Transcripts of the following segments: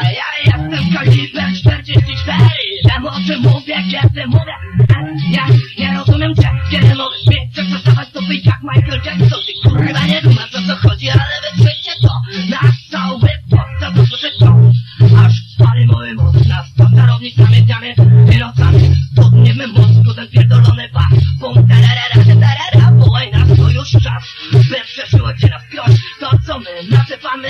Ja jestem kaliber 44 Wiem o czym mówię, kiedy mówię Ja nie rozumiem cię, kiedy mówisz mi Chcesz to być jak Michael Jackson celownik zamyciany Wyrocam pod niebem mózgu ten pierdolony pas Bum tererera, tererera, wołaj nas, to już czas. Bez przeszłości nas krąż, to co my nasypamy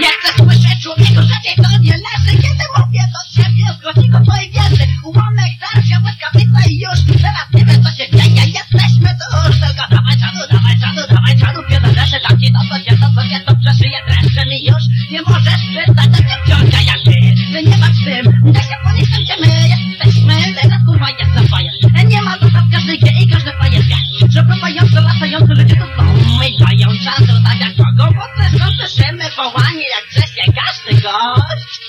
Nie chcę słyszeć człowieku, że cię to nie leży Kiedy mówię do ciebie z wołanie jak wrześnie każdy gość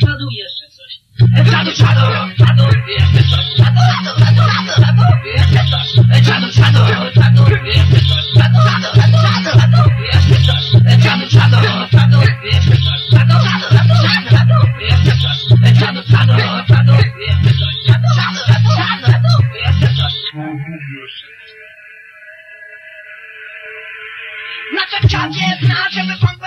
Czadu jeszcze coś Czadu, czadu, czadu, jeszcze coś Czadu, czadu, czadu, czadu, czadu, jeszcze coś Czadu, czadu, czadu, jeszcze coś Czadu, czadu, czadu, czadu, jeszcze coś Czadu, czadu, czadu, jeszcze coś Czadu, czadu, czadu, czadu, jeszcze coś Czadu, czadu, czadu, jeszcze coś Czadu, czadu, czadu, czadu, jeszcze coś Znaczy czadzie zna, żeby to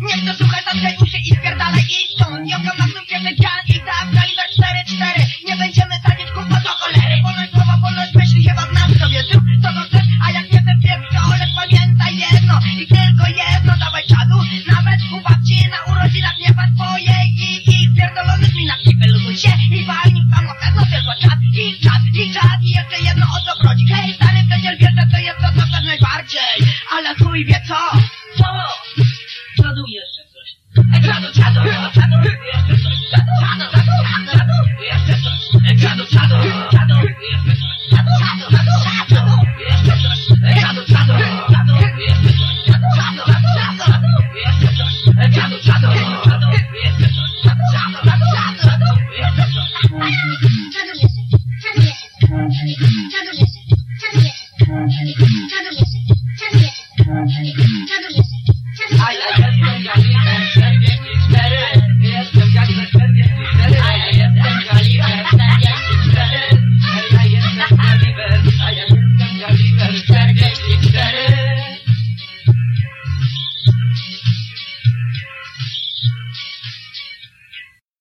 co myślę Nie chcę słuchać, zatkaj uszy i spierdalaj i stąd. Nie oglądam znów ciebie dzian i tak, kaliber 4-4 Nie będziemy sadzić kurwa do cholery. Wolność słowa, wolność myśli, chyba znam sobie Zrób co to chcesz, a jak nie ten pierdolę Pamiętaj jedno i tylko jedno. Dawaj czadu, nawet u babci na urodzinach Nie ma twojej i ich pierdolonych minach I wyluzuj się i walnij w samo pewno Tylko czad i czad i czad. I jeszcze jedno o co chodzi Hej, stary przecież wiesz, to jest to, co najbardziej. Ale chuj wie Co? 这个也是，这个也是，这个。